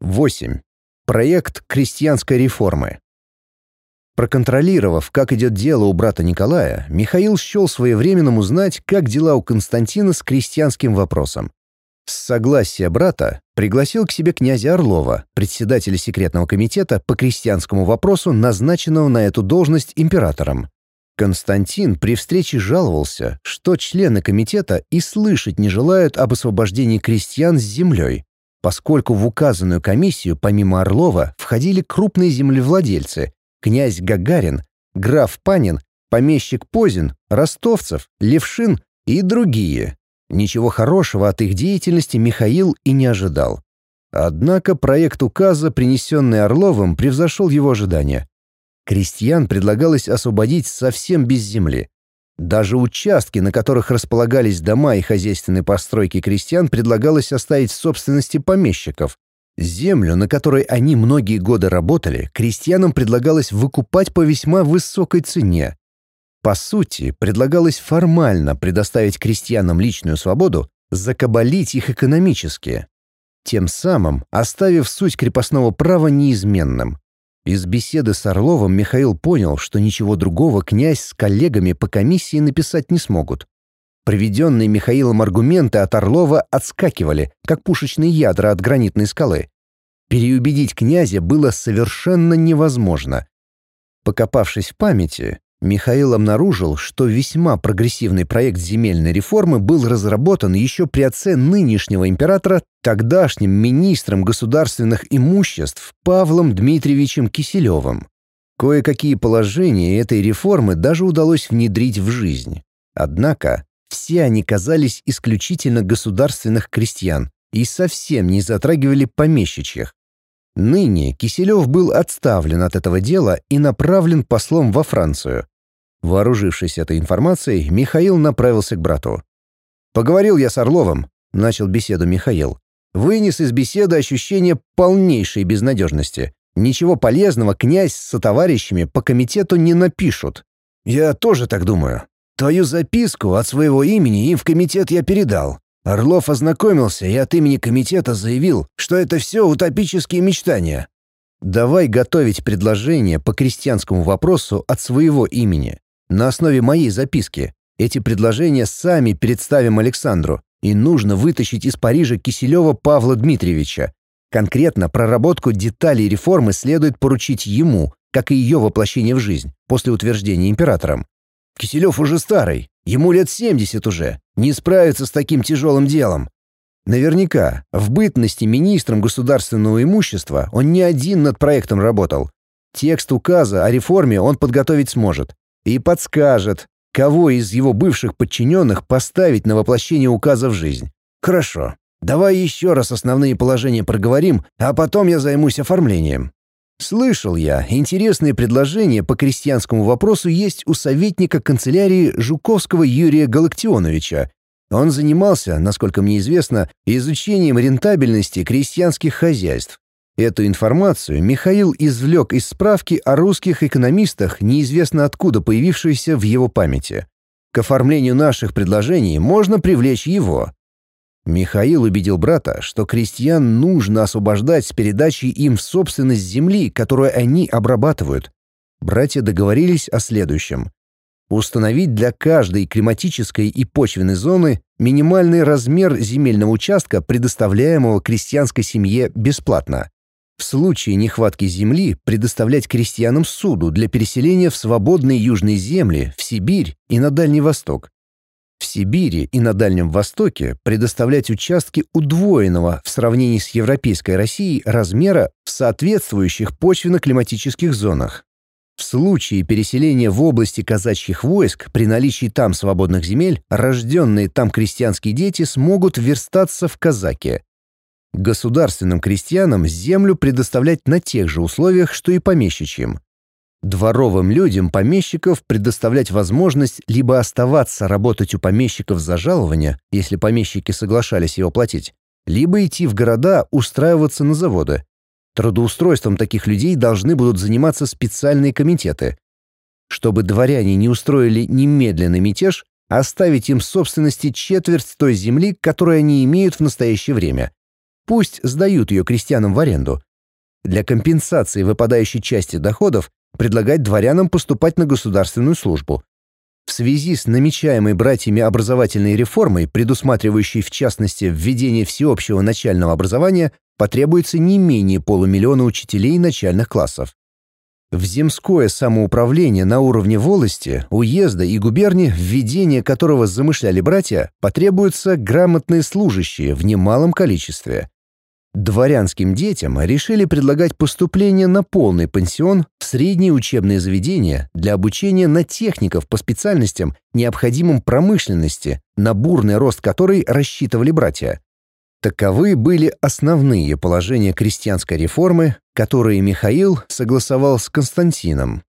8. Проект крестьянской реформы. Проконтролировав, как идет дело у брата Николая, Михаил счел своевременным узнать, как дела у Константина с крестьянским вопросом. С согласия брата пригласил к себе князя Орлова, председателя секретного комитета по крестьянскому вопросу, назначенного на эту должность императором. Константин при встрече жаловался, что члены комитета и слышать не желают об освобождении крестьян с землей, поскольку в указанную комиссию помимо Орлова входили крупные землевладельцы, князь Гагарин, граф Панин, помещик Позин, Ростовцев, Левшин и другие. Ничего хорошего от их деятельности Михаил и не ожидал. Однако проект указа, принесенный Орловым, превзошел его ожидания. Крестьян предлагалось освободить совсем без земли. Даже участки, на которых располагались дома и хозяйственные постройки крестьян, предлагалось оставить в собственности помещиков. Землю, на которой они многие годы работали, крестьянам предлагалось выкупать по весьма высокой цене. По сути, предлагалось формально предоставить крестьянам личную свободу, закабалить их экономически, тем самым оставив суть крепостного права неизменным. Из беседы с Орловым Михаил понял, что ничего другого князь с коллегами по комиссии написать не смогут. Приведенные Михаилом аргументы от Орлова отскакивали, как пушечные ядра от гранитной скалы. Переубедить князя было совершенно невозможно. Покопавшись в памяти, Михаил обнаружил, что весьма прогрессивный проект земельной реформы был разработан еще при отце нынешнего императора, тогдашним министром государственных имуществ Павлом Дмитриевичем Киселевым. Кое-какие положения этой реформы даже удалось внедрить в жизнь. Однако все они казались исключительно государственных крестьян и совсем не затрагивали помещичьих. Ныне Киселев был отставлен от этого дела и направлен послом во Францию. Вооружившись этой информацией, Михаил направился к брату. «Поговорил я с Орловым», — начал беседу Михаил. Вынес из беседы ощущение полнейшей безнадежности. Ничего полезного князь с сотоварищами по комитету не напишут. «Я тоже так думаю. Твою записку от своего имени им в комитет я передал. Орлов ознакомился и от имени комитета заявил, что это все утопические мечтания. Давай готовить предложение по крестьянскому вопросу от своего имени. На основе моей записки эти предложения сами представим Александру, и нужно вытащить из Парижа Киселева Павла Дмитриевича. Конкретно проработку деталей реформы следует поручить ему, как и ее воплощение в жизнь, после утверждения императором. Киселев уже старый, ему лет 70 уже, не справится с таким тяжелым делом. Наверняка, в бытности министром государственного имущества он не один над проектом работал. Текст указа о реформе он подготовить сможет и подскажет, кого из его бывших подчиненных поставить на воплощение указа в жизнь. Хорошо, давай еще раз основные положения проговорим, а потом я займусь оформлением. Слышал я, интересные предложения по крестьянскому вопросу есть у советника канцелярии Жуковского Юрия Галактионовича. Он занимался, насколько мне известно, изучением рентабельности крестьянских хозяйств. Эту информацию Михаил извлек из справки о русских экономистах, неизвестно откуда появившейся в его памяти. К оформлению наших предложений можно привлечь его. Михаил убедил брата, что крестьян нужно освобождать с передачей им в собственность земли, которую они обрабатывают. Братья договорились о следующем. Установить для каждой климатической и почвенной зоны минимальный размер земельного участка, предоставляемого крестьянской семье бесплатно. В случае нехватки земли предоставлять крестьянам суду для переселения в свободные южные земли, в Сибирь и на Дальний Восток. В Сибири и на Дальнем Востоке предоставлять участки удвоенного в сравнении с Европейской Россией размера в соответствующих почвенно-климатических зонах. В случае переселения в области казачьих войск при наличии там свободных земель, рожденные там крестьянские дети смогут верстаться в казаки. Государственным крестьянам землю предоставлять на тех же условиях, что и помещичьим. Дворовым людям помещиков предоставлять возможность либо оставаться работать у помещиков за жалование, если помещики соглашались его платить, либо идти в города устраиваться на заводы. Трудоустройством таких людей должны будут заниматься специальные комитеты. Чтобы дворяне не устроили немедленный мятеж, оставить им собственности четверть той земли, которую они имеют в настоящее время. Пусть сдают ее крестьянам в аренду. Для компенсации выпадающей части доходов предлагать дворянам поступать на государственную службу. В связи с намечаемой братьями образовательной реформой, предусматривающей в частности введение всеобщего начального образования, потребуется не менее полумиллиона учителей начальных классов. В земское самоуправление на уровне волости, уезда и губернии, введение которого замышляли братья, потребуются грамотные служащие в немалом количестве. Дворянским детям решили предлагать поступление на полный пансион в средние учебные заведения для обучения на техников по специальностям, необходимым промышленности, на бурный рост которой рассчитывали братья. Таковы были основные положения крестьянской реформы, которые Михаил согласовал с Константином.